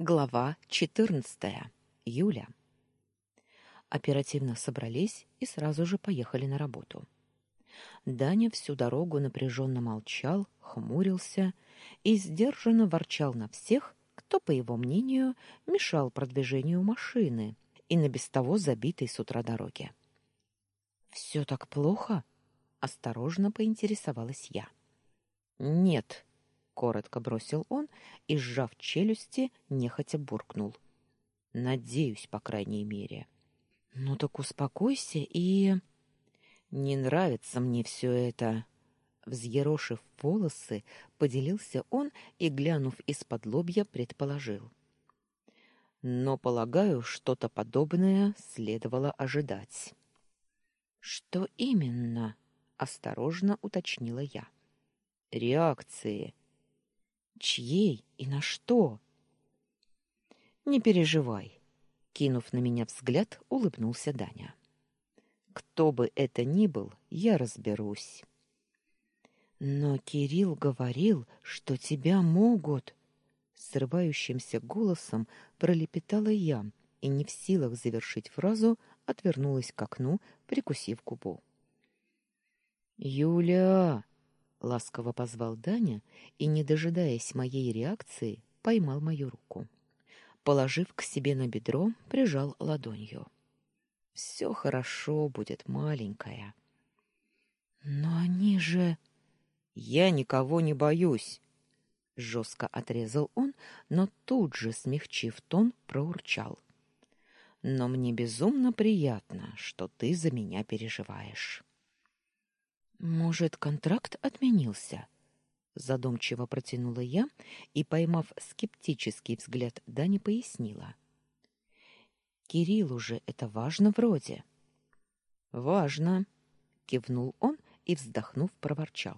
Глава 14. Юля. Оперативно собрались и сразу же поехали на работу. Даня всю дорогу напряженно молчал, хмурился и сдержанно ворчал на всех, кто, по его мнению, мешал продвижению машины и на без того забитой с утра дороге. «Все так плохо?» — осторожно поинтересовалась я. «Нет», коротко бросил он и сжав челюсти, нехотя буркнул: "Надеюсь, по крайней мере". "Ну так успокойся и не нравится мне все это". Взъерошив волосы, поделился он и, глянув из-под лобья, предположил: "Но полагаю, что-то подобное следовало ожидать". "Что именно?" осторожно уточнила я. "Реакции", Чьей и на что? Не переживай, кинув на меня взгляд, улыбнулся Даня. Кто бы это ни был, я разберусь. Но Кирилл говорил, что тебя могут, срывающимся голосом пролепетала я и не в силах завершить фразу, отвернулась к окну, прикусив губу. Юля, ласково позвал Даня и, не дожидаясь моей реакции, поймал мою руку. Положив к себе на бедро, прижал ладонью. Все хорошо будет, маленькая. Но они же Я никого не боюсь, жестко отрезал он, но тут же, смягчив тон, проурчал: "Но мне безумно приятно, что ты за меня переживаешь". Может, контракт отменился? Задумчиво протянула я и, поймав скептический взгляд Дани, пояснила. Кириллу же это важно вроде. Важно, кивнул он и, вздохнув, проворчал.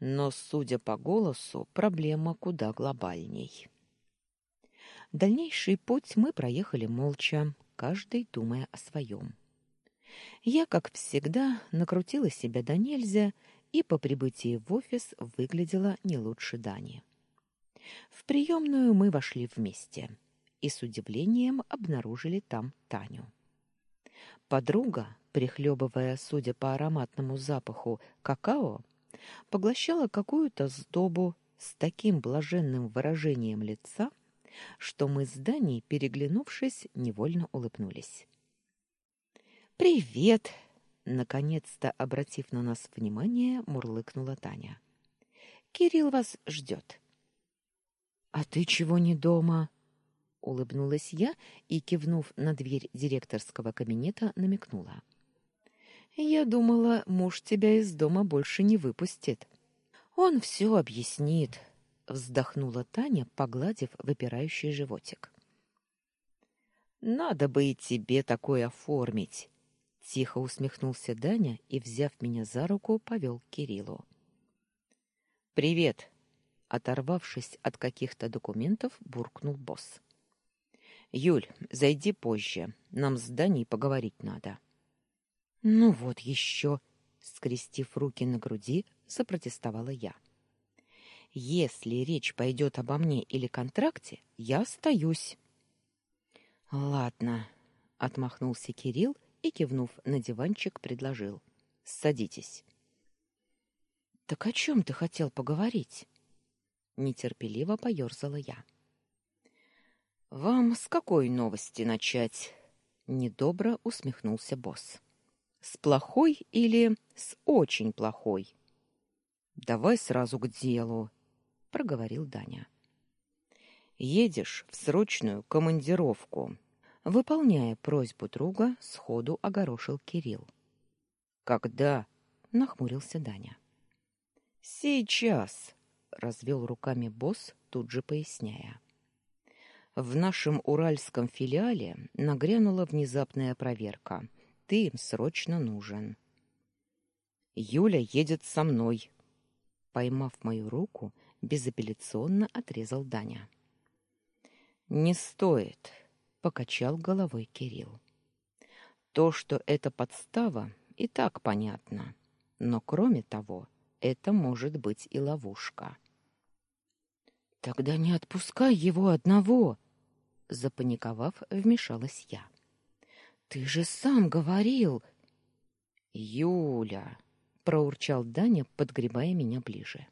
Но, судя по голосу, проблема куда глобальней. Дальнейший путь мы проехали молча, каждый думая о своем. Я, как всегда, накрутила себя до нельзя и по прибытии в офис выглядела не лучше Дани. В приемную мы вошли вместе и с удивлением обнаружили там Таню. Подруга, прихлебывая, судя по ароматному запаху, какао, поглощала какую-то сдобу с таким блаженным выражением лица, что мы с Даней, переглянувшись, невольно улыбнулись. Привет, наконец-то обратив на нас внимание, мурлыкнула Таня. Кирилл вас ждет. А ты чего не дома? улыбнулась я и кивнув на дверь директорского кабинета, намекнула. Я думала, муж тебя из дома больше не выпустит. Он все объяснит, вздохнула Таня, погладив выпирающий животик. Надо бы и тебе такое оформить, Тихо усмехнулся Даня и, взяв меня за руку, повел к Кириллу. «Привет!» Оторвавшись от каких-то документов, буркнул босс. «Юль, зайди позже. Нам с Даней поговорить надо». «Ну вот еще!» Скрестив руки на груди, запротестовала я. «Если речь пойдет обо мне или контракте, я остаюсь». «Ладно», — отмахнулся Кирилл и, кивнув на диванчик, предложил. «Садитесь». «Так о чем ты хотел поговорить?» Нетерпеливо поерзала я. «Вам с какой новости начать?» Недобро усмехнулся босс. «С плохой или с очень плохой?» «Давай сразу к делу», — проговорил Даня. «Едешь в срочную командировку Выполняя просьбу друга, сходу огорошил Кирилл. Когда? нахмурился Даня. Сейчас, развел руками босс, тут же поясняя. В нашем уральском филиале нагрянула внезапная проверка. Ты им срочно нужен. Юля едет со мной. Поймав мою руку, безапелляционно отрезал Даня. Не стоит, покачал головой Кирилл. То, что это подстава, и так понятно. Но кроме того, это может быть и ловушка. Тогда не отпускай его одного, запаниковав, вмешалась я. Ты же сам говорил. Юля, проурчал Даня, подгребая меня ближе.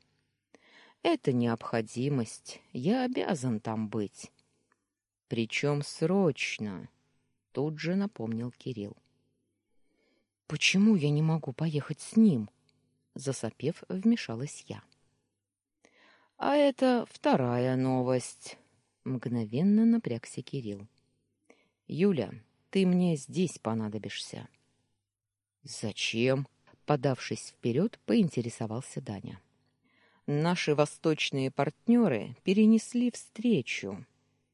Это необходимость. Я обязан там быть. Причем срочно, тут же напомнил Кирилл. Почему я не могу поехать с ним? засопев, вмешалась я. А это вторая новость. Мгновенно напрягся Кирилл. Юля, ты мне здесь понадобишься. Зачем? Подавшись вперед, поинтересовался Даня. Наши восточные партнеры перенесли встречу.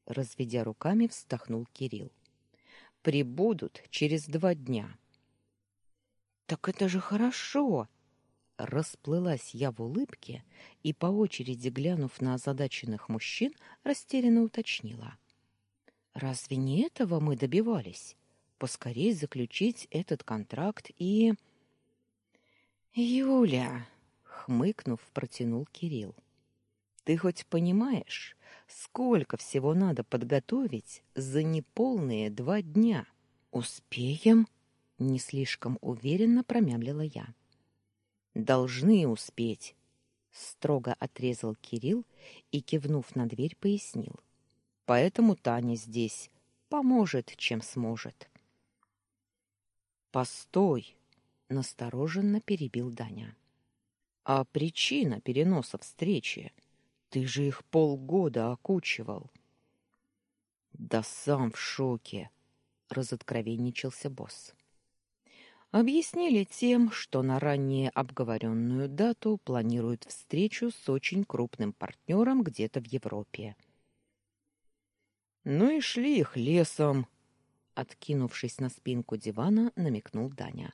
Разведя руками, вздохнул Кирилл. Прибудут через два дня. Так это же хорошо, Расплылась я в улыбке и, по очереди глянув на озадаченных мужчин, растерянно уточнила. «Разве не этого мы добивались? Поскорей заключить этот контракт и...» «Юля!» — хмыкнув, протянул Кирилл. «Ты хоть понимаешь, сколько всего надо подготовить за неполные два дня?» «Успеем?» — не слишком уверенно промямлила я. Должны успеть, строго отрезал Кирилл и кивнув на дверь, пояснил. Поэтому Таня здесь поможет, чем сможет. Постой, настороженно перебил Даня. А причина переноса встречи? Ты же их полгода окучивал. Да сам в шоке, разоткровенничался босс. Объяснили тем, что на ранее обговоренную дату планируют встречу с очень крупным партнером где-то в Европе. Ну и шли их лесом, откинувшись на спинку дивана, намекнул Даня.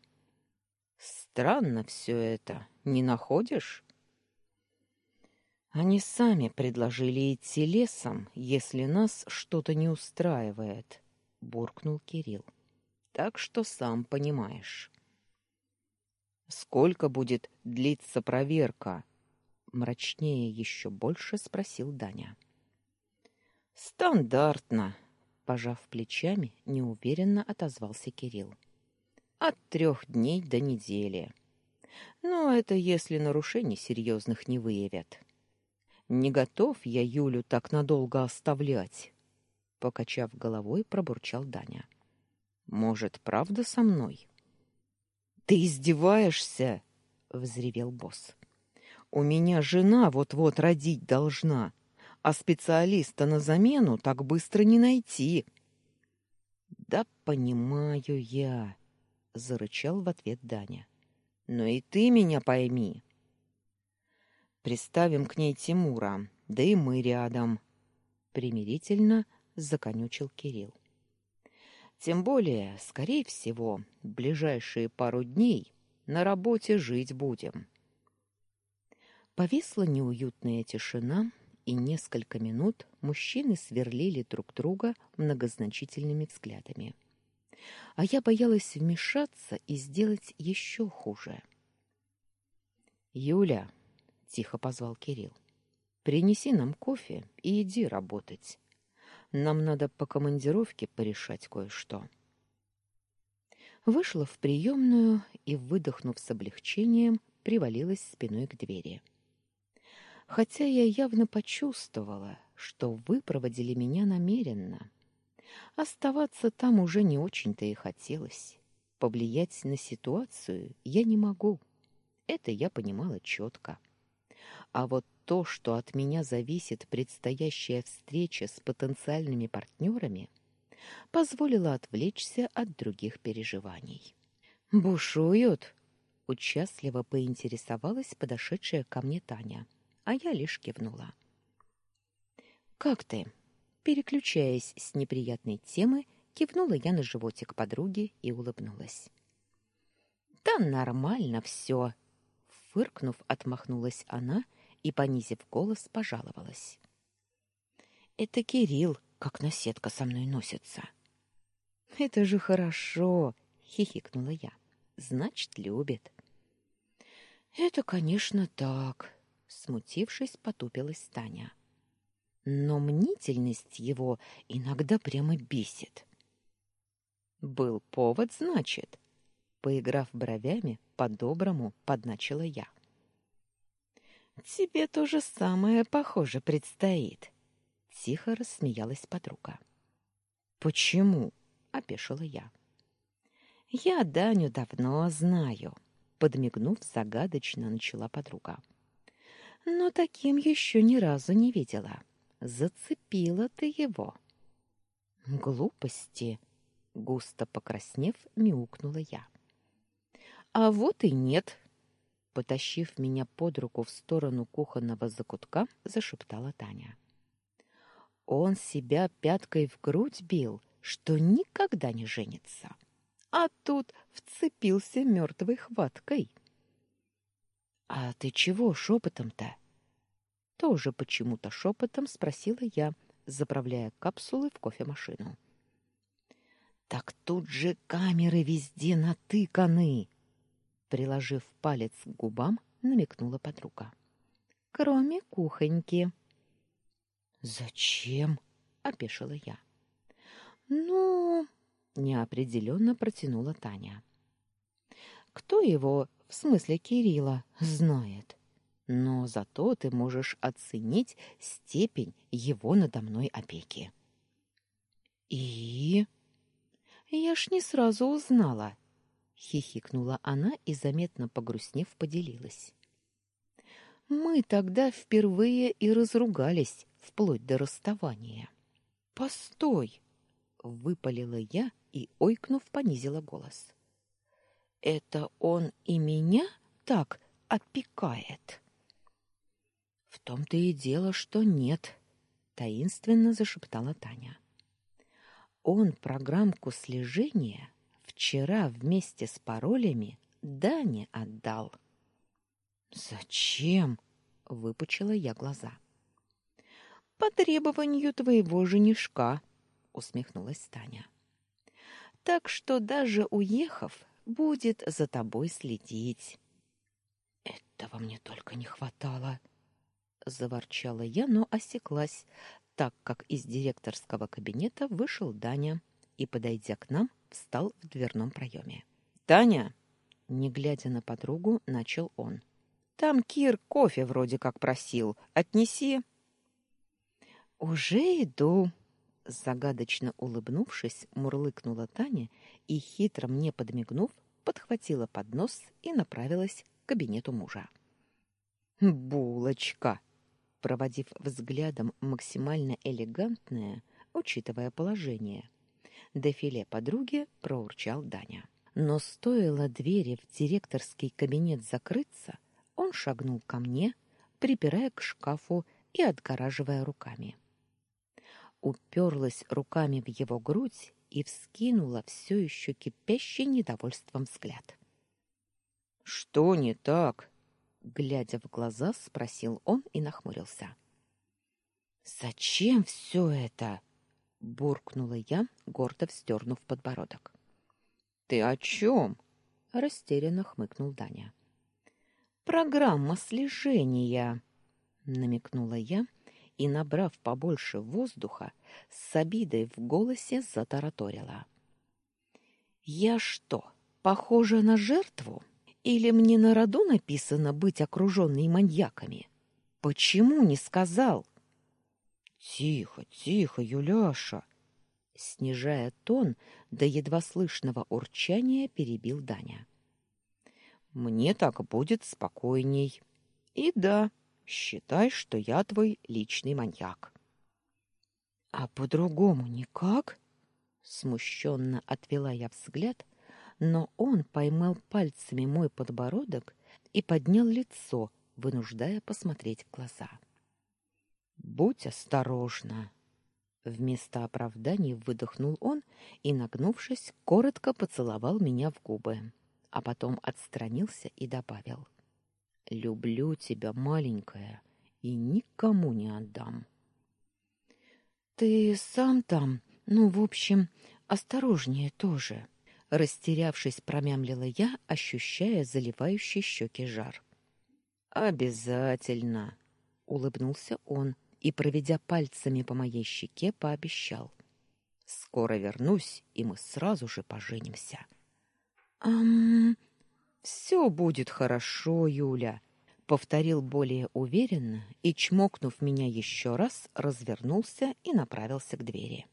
Странно все это, не находишь? Они сами предложили идти лесом, если нас что-то не устраивает, буркнул Кирилл так что сам понимаешь. Сколько будет длиться проверка? мрачнее еще больше спросил Даня. Стандартно, пожав плечами, неуверенно отозвался Кирилл. От трех дней до недели. Но это если нарушений серьезных не выявят. Не готов я Юлю так надолго оставлять, покачав головой, пробурчал Даня. Может, правда со мной? Ты издеваешься? взревел босс. У меня жена вот-вот родить должна, а специалиста на замену так быстро не найти. Да понимаю я, зарычал в ответ Даня. Но и ты меня пойми. Приставим к ней Тимура, да и мы рядом, примирительно законючил Кирилл. Тем более, скорее всего, ближайшие пару дней на работе жить будем. Повисла неуютная тишина, и несколько минут мужчины сверлили друг друга многозначительными взглядами. А я боялась вмешаться и сделать еще хуже. «Юля», — тихо позвал Кирилл, — «принеси нам кофе и иди работать. Нам надо по командировке порешать кое-что. Вышла в приемную и, выдохнув с облегчением, привалилась спиной к двери. Хотя я явно почувствовала, что вы проводили меня намеренно. Оставаться там уже не очень-то и хотелось. Повлиять на ситуацию я не могу. Это я понимала четко. А вот то, что от меня зависит предстоящая встреча с потенциальными партнерами, позволило отвлечься от других переживаний. «Бушуют?» — участливо поинтересовалась подошедшая ко мне Таня, а я лишь кивнула. «Как ты?» Переключаясь с неприятной темы, кивнула я на животик подруги и улыбнулась. «Да нормально все!» Фыркнув, отмахнулась она и, понизив голос, пожаловалась. «Это Кирилл, как наседка со мной носится». «Это же хорошо!» — хихикнула я. «Значит, любит». «Это, конечно, так», — смутившись, потупилась Таня. но мнительность его иногда прямо бесит. Был повод, значит. Поиграв бровями, по-доброму подначила я. Тебе то же самое, похоже, предстоит. Тихо рассмеялась подруга. Почему? опешила я. Я Даню давно знаю, подмигнув загадочно начала подруга. Но таким еще ни разу не видела. Зацепила ты его. Глупости, густо покраснев, мяукнула я. А вот и нет, потащив меня под руку в сторону кухонного закутка, зашептала Таня. Он себя пяткой в грудь бил, что никогда не женится. А тут вцепился мертвой хваткой. А ты чего шепотом-то? Тоже почему-то шепотом спросила я, заправляя капсулы в кофемашину. Так тут же камеры везде натыканы, приложив палец к губам, намекнула подруга. Кроме кухоньки. Зачем? опешила я. Ну, неопределенно протянула Таня. Кто его, в смысле Кирилла, знает? Но зато ты можешь оценить степень его надо мной опеки. И я ж не сразу узнала, хихикнула она и заметно погрустнев поделилась. Мы тогда впервые и разругались, вплоть до расставания. Постой, выпалила я и ойкнув понизила голос. Это он и меня так опекает. В том-то и дело, что нет, таинственно зашептала Таня. Он программку слежения вчера вместе с паролями Дане отдал. Зачем? выпучила я глаза. По требованию твоего женишка, усмехнулась Таня. Так что даже уехав, будет за тобой следить. Этого мне только не хватало, заворчала я, но осеклась, так как из директорского кабинета вышел Даня и, подойдя к нам, встал в дверном проеме. «Таня!» — не глядя на подругу, начал он. «Там Кир кофе вроде как просил. Отнеси». «Уже иду!» Загадочно улыбнувшись, мурлыкнула Таня и, хитро мне подмигнув, подхватила поднос и направилась к кабинету мужа. «Булочка!» проводив взглядом максимально элегантное, учитывая положение. Дефиле подруги проурчал Даня. Но стоило двери в директорский кабинет закрыться, он шагнул ко мне, припирая к шкафу и отгораживая руками. Уперлась руками в его грудь и вскинула все еще кипящий недовольством взгляд. «Что не так?» глядя в глаза, спросил он и нахмурился. Зачем все это? Буркнула я, гордо вздернув подбородок. Ты о чем?» — растерянно хмыкнул Даня. Программа слежения, намекнула я и, набрав побольше воздуха, с обидой в голосе затараторила. Я что, похожа на жертву? Или мне на роду написано быть окружённой маньяками? Почему не сказал? Тихо, тихо, Юляша, снижая тон до едва слышного урчания, перебил Даня. Мне так будет спокойней. И да, считай, что я твой личный маньяк. А по-другому никак? Смущенно отвела я взгляд но он поймал пальцами мой подбородок и поднял лицо, вынуждая посмотреть в глаза. Будь осторожна, вместо оправданий выдохнул он и, нагнувшись, коротко поцеловал меня в губы, а потом отстранился и добавил: "Люблю тебя, маленькая, и никому не отдам". Ты сам там, ну, в общем, осторожнее тоже. Растерявшись, промямлила я, ощущая заливающий щеки жар. Обязательно, улыбнулся он и, проведя пальцами по моей щеке, пообещал. «Скоро вернусь, и мы сразу же поженимся». «Ам...» «Все будет хорошо, Юля», — повторил более уверенно и, чмокнув меня еще раз, развернулся и направился к двери.